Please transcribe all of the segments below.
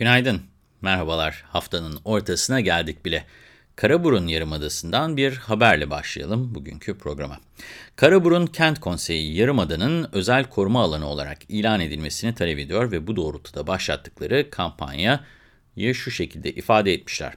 Günaydın, merhabalar. Haftanın ortasına geldik bile. Karaburun Yarımadası'ndan bir haberle başlayalım bugünkü programa. Karaburun Kent Konseyi Yarımada'nın özel koruma alanı olarak ilan edilmesini talep ediyor ve bu doğrultuda başlattıkları kampanyayı şu şekilde ifade etmişler.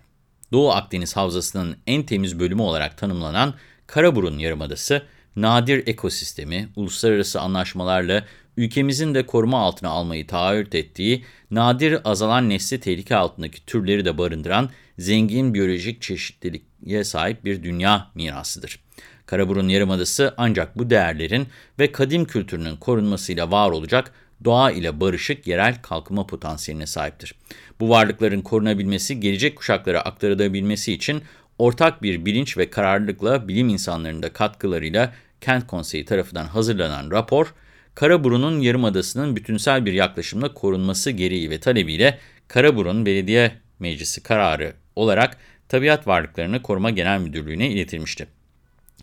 Doğu Akdeniz Havzası'nın en temiz bölümü olarak tanımlanan Karaburun Yarımadası, nadir ekosistemi, uluslararası anlaşmalarla ülkemizin de koruma altına almayı taahhüt ettiği, nadir azalan nesli tehlike altındaki türleri de barındıran zengin biyolojik çeşitliliğe sahip bir dünya mirasıdır. Karaburun Yarımadası ancak bu değerlerin ve kadim kültürünün korunmasıyla var olacak doğa ile barışık yerel kalkınma potansiyeline sahiptir. Bu varlıkların korunabilmesi, gelecek kuşaklara aktarılabilmesi için ortak bir bilinç ve kararlılıkla bilim insanlarının da katkılarıyla Kent Konseyi tarafından hazırlanan rapor, Karaburun'un Yarımadası'nın bütünsel bir yaklaşımla korunması gereği ve talebiyle Karaburun Belediye Meclisi kararı olarak Tabiat Varlıklarını Koruma Genel Müdürlüğü'ne iletilmişti.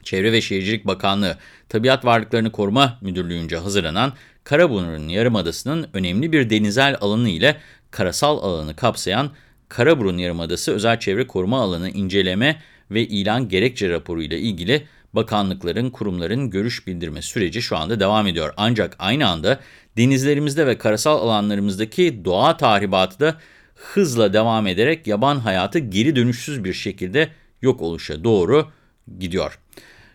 Çevre ve Şehircilik Bakanlığı, Tabiat Varlıklarını Koruma Müdürlüğü'nce hazırlanan Karaburun Yarımadası'nın önemli bir denizel alanı ile karasal alanı kapsayan Karaburun Yarımadası Özel Çevre Koruma Alanı inceleme ve ilan gerekçe raporu ile ilgili bakanlıkların, kurumların görüş bildirme süreci şu anda devam ediyor. Ancak aynı anda denizlerimizde ve karasal alanlarımızdaki doğa tahribatı da hızla devam ederek yaban hayatı geri dönüşsüz bir şekilde yok oluşa doğru gidiyor.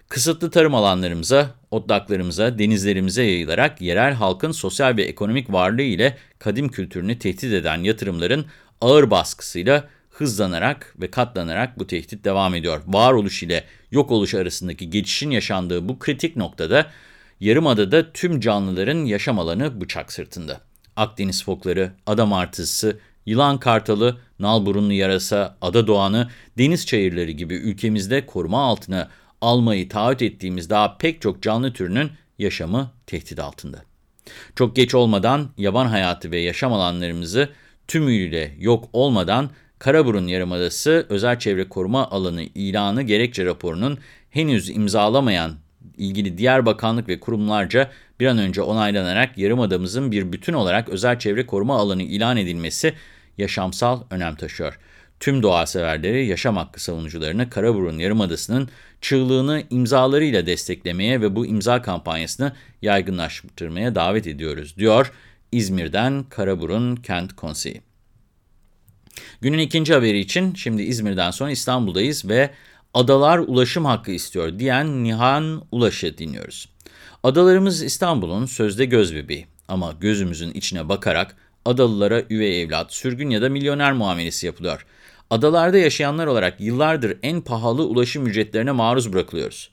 Kısıtlı tarım alanlarımıza, otlaklarımıza, denizlerimize yayılarak yerel halkın sosyal ve ekonomik varlığı ile kadim kültürünü tehdit eden yatırımların ağır baskısıyla hızlanarak ve katlanarak bu tehdit devam ediyor. Varoluş ile yok oluş arasındaki geçişin yaşandığı bu kritik noktada Yarımada'da tüm canlıların yaşam alanı bıçak sırtında. Akdeniz fokları, ada martısı, yılan kartalı, nalburunlu yarasa, ada doğanı, deniz çayırları gibi ülkemizde koruma altına almayı taahhüt ettiğimiz daha pek çok canlı türünün yaşamı tehdit altında. Çok geç olmadan yaban hayatı ve yaşam alanlarımızı tümüyle yok olmadan Karaburun Yarımadası Özel Çevre Koruma Alanı ilanı gerekçe raporunun henüz imzalamayan ilgili diğer bakanlık ve kurumlarca bir an önce onaylanarak Yarımadamızın bir bütün olarak özel çevre koruma alanı ilan edilmesi yaşamsal önem taşıyor. Tüm doğa severleri, yaşam hakkı savunucularını Karaburun Yarımadası'nın çığlığını imzalarıyla desteklemeye ve bu imza kampanyasını yaygınlaştırmaya davet ediyoruz, diyor İzmir'den Karaburun Kent Konseyi. Günün ikinci haberi için şimdi İzmir'den sonra İstanbul'dayız ve adalar ulaşım hakkı istiyor diyen Nihan Ulaş'ı dinliyoruz. Adalarımız İstanbul'un sözde gözbebeği ama gözümüzün içine bakarak adalılara üvey evlat, sürgün ya da milyoner muamelesi yapılıyor. Adalarda yaşayanlar olarak yıllardır en pahalı ulaşım ücretlerine maruz bırakılıyoruz.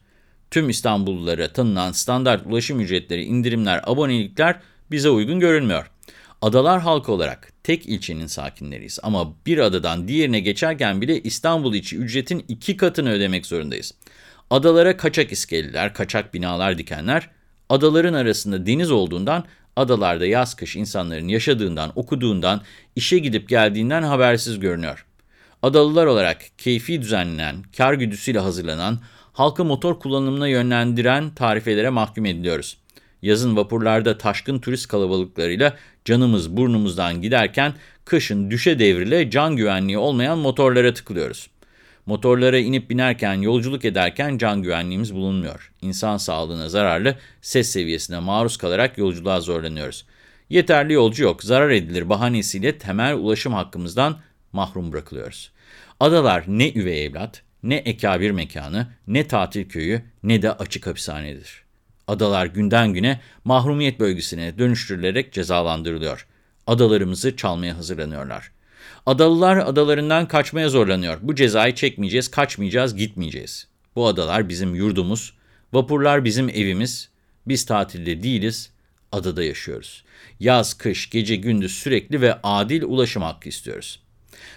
Tüm İstanbullulara tanınan standart ulaşım ücretleri, indirimler, abonelikler bize uygun görünmüyor. Adalar halkı olarak tek ilçenin sakinleriyiz ama bir adadan diğerine geçerken bile İstanbul içi ücretin iki katını ödemek zorundayız. Adalara kaçak iskeleler, kaçak binalar dikenler, adaların arasında deniz olduğundan, adalarda yaz kış insanların yaşadığından, okuduğundan, işe gidip geldiğinden habersiz görünüyor. Adalılar olarak keyfi düzenlenen, kar güdüsüyle hazırlanan, halkı motor kullanımına yönlendiren tarifelere mahkum ediliyoruz. Yazın vapurlarda taşkın turist kalabalıklarıyla canımız burnumuzdan giderken kışın düşe devrile can güvenliği olmayan motorlara tıklıyoruz. Motorlara inip binerken, yolculuk ederken can güvenliğimiz bulunmuyor. İnsan sağlığına zararlı ses seviyesine maruz kalarak yolculuğa zorlanıyoruz. Yeterli yolcu yok, zarar edilir bahanesiyle temel ulaşım hakkımızdan mahrum bırakılıyoruz. Adalar ne üvey evlat, ne ekabir mekanı, ne tatil köyü, ne de açık hapishanedir. Adalar günden güne mahrumiyet bölgesine dönüştürülerek cezalandırılıyor. Adalarımızı çalmaya hazırlanıyorlar. Adalılar adalarından kaçmaya zorlanıyor. Bu cezayı çekmeyeceğiz, kaçmayacağız, gitmeyeceğiz. Bu adalar bizim yurdumuz, vapurlar bizim evimiz. Biz tatilde değiliz, adada yaşıyoruz. Yaz, kış, gece, gündüz sürekli ve adil ulaşım hakkı istiyoruz.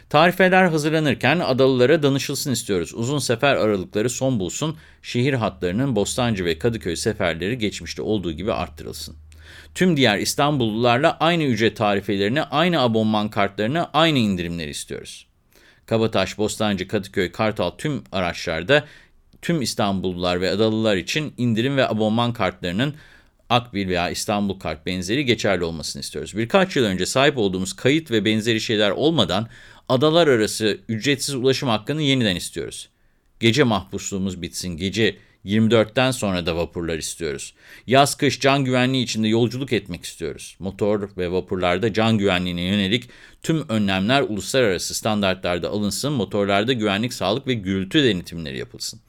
Tarifeler hazırlanırken adalılara danışılsın istiyoruz. Uzun sefer aralıkları son bulsun, şehir hatlarının Bostancı ve Kadıköy seferleri geçmişte olduğu gibi arttırılsın. Tüm diğer İstanbullularla aynı ücret tarifelerine, aynı abonman kartlarına, aynı indirimleri istiyoruz. Kabataş, Bostancı, Kadıköy, Kartal tüm araçlarda tüm İstanbullular ve Adalılar için indirim ve abonman kartlarının Akbil veya İstanbul Kart benzeri geçerli olmasını istiyoruz. Birkaç yıl önce sahip olduğumuz kayıt ve benzeri şeyler olmadan adalar arası ücretsiz ulaşım hakkını yeniden istiyoruz. Gece mahpusluğumuz bitsin, gece 24'ten sonra da vapurlar istiyoruz. Yaz kış can güvenliği içinde yolculuk etmek istiyoruz. Motor ve vapurlarda can güvenliğine yönelik tüm önlemler uluslararası standartlarda alınsın, motorlarda güvenlik, sağlık ve gürültü denetimleri yapılsın.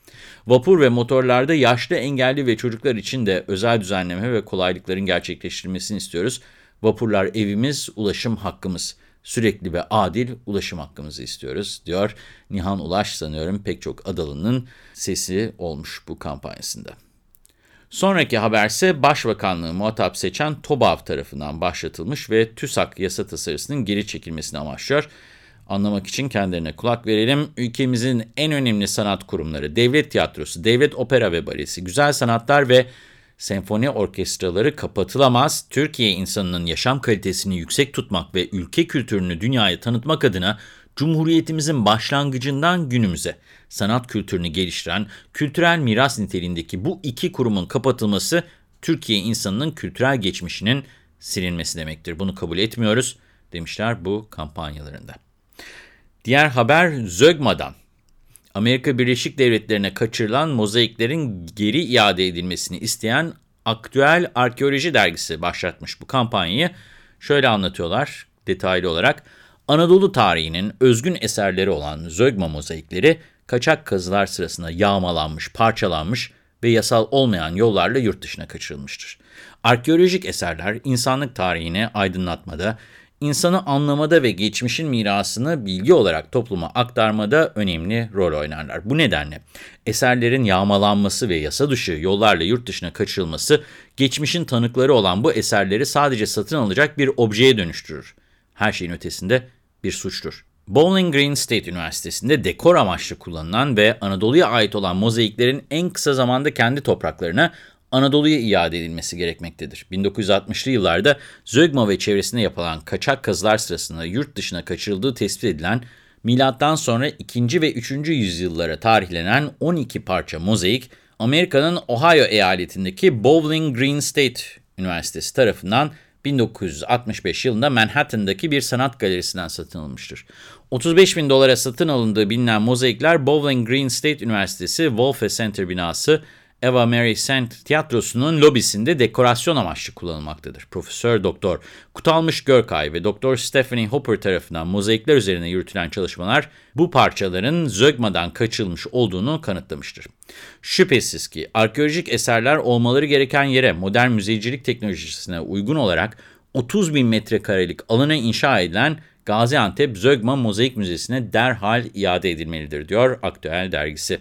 Vapur ve motorlarda yaşlı, engelli ve çocuklar için de özel düzenleme ve kolaylıkların gerçekleştirilmesini istiyoruz. Vapurlar evimiz, ulaşım hakkımız sürekli ve adil ulaşım hakkımızı istiyoruz, diyor Nihan Ulaş sanıyorum pek çok adalının sesi olmuş bu kampanyasında. Sonraki haberse Başbakanlığı muhatap seçen TOBAV tarafından başlatılmış ve TÜSAK yasa tasarısının geri çekilmesini amaçlıyor. Anlamak için kendilerine kulak verelim. Ülkemizin en önemli sanat kurumları, devlet tiyatrosu, devlet opera ve balesi, güzel sanatlar ve senfoni orkestraları kapatılamaz, Türkiye insanının yaşam kalitesini yüksek tutmak ve ülke kültürünü dünyaya tanıtmak adına Cumhuriyetimizin başlangıcından günümüze sanat kültürünü geliştiren kültürel miras niteliğindeki bu iki kurumun kapatılması Türkiye insanının kültürel geçmişinin silinmesi demektir. Bunu kabul etmiyoruz demişler bu kampanyalarında. Diğer haber Zögma'dan. Amerika Birleşik Devletleri'ne kaçırılan mozaiklerin geri iade edilmesini isteyen Aktüel Arkeoloji Dergisi başlatmış bu kampanyayı. Şöyle anlatıyorlar detaylı olarak. Anadolu tarihinin özgün eserleri olan Zögma mozaikleri kaçak kazılar sırasında yağmalanmış, parçalanmış ve yasal olmayan yollarla yurt dışına kaçırılmıştır. Arkeolojik eserler insanlık tarihini aydınlatmada, insanı anlamada ve geçmişin mirasını bilgi olarak topluma aktarmada önemli rol oynarlar. Bu nedenle eserlerin yağmalanması ve yasa dışı yollarla yurt dışına kaçırılması, geçmişin tanıkları olan bu eserleri sadece satın alacak bir objeye dönüştürür. Her şeyin ötesinde bir suçtur. Bowling Green State Üniversitesi'nde dekor amaçlı kullanılan ve Anadolu'ya ait olan mozaiklerin en kısa zamanda kendi topraklarına Anadolu'ya iade edilmesi gerekmektedir. 1960'lı yıllarda Zögma ve çevresinde yapılan kaçak kazılar sırasında yurt dışına kaçırıldığı tespit edilen milattan sonra 2. ve 3. yüzyıllara tarihlenen 12 parça mozaik, Amerika'nın Ohio eyaletindeki Bowling Green State Üniversitesi tarafından 1965 yılında Manhattan'daki bir sanat galerisinden satın alınmıştır. 35 bin dolara satın alındığı bilinen mozaikler Bowling Green State Üniversitesi Wolfe Center binası Eva Mary Saint tiyatrosunun lobisinde dekorasyon amaçlı kullanılmaktadır. Profesör Doktor Kutalmış Görkay ve Doktor Stephanie Hopper tarafından mozaikler üzerine yürütülen çalışmalar bu parçaların Zögma'dan kaçılmış olduğunu kanıtlamıştır. Şüphesiz ki arkeolojik eserler olmaları gereken yere modern müzecilik teknolojisine uygun olarak 30 bin metrekarelik alana inşa edilen Gaziantep Zögma Mozaik Müzesi'ne derhal iade edilmelidir, diyor Aktüel dergisi.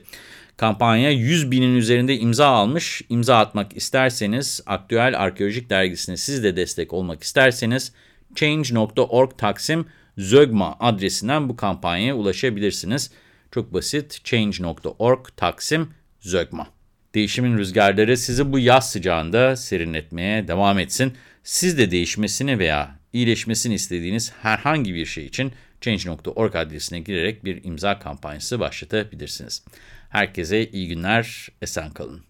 Kampanya 100 binin üzerinde imza almış. İmza atmak isterseniz, Aktüel Arkeolojik Dergisi'ne siz de destek olmak isterseniz, change.org taksim zögma adresinden bu kampanyaya ulaşabilirsiniz. Çok basit, change.org taksim zögma. Değişimin rüzgarları sizi bu yaz sıcağında serinletmeye devam etsin. Siz de değişmesini veya iyileşmesini istediğiniz herhangi bir şey için change.org adresine girerek bir imza kampanyası başlatabilirsiniz. Herkese iyi günler, esen kalın.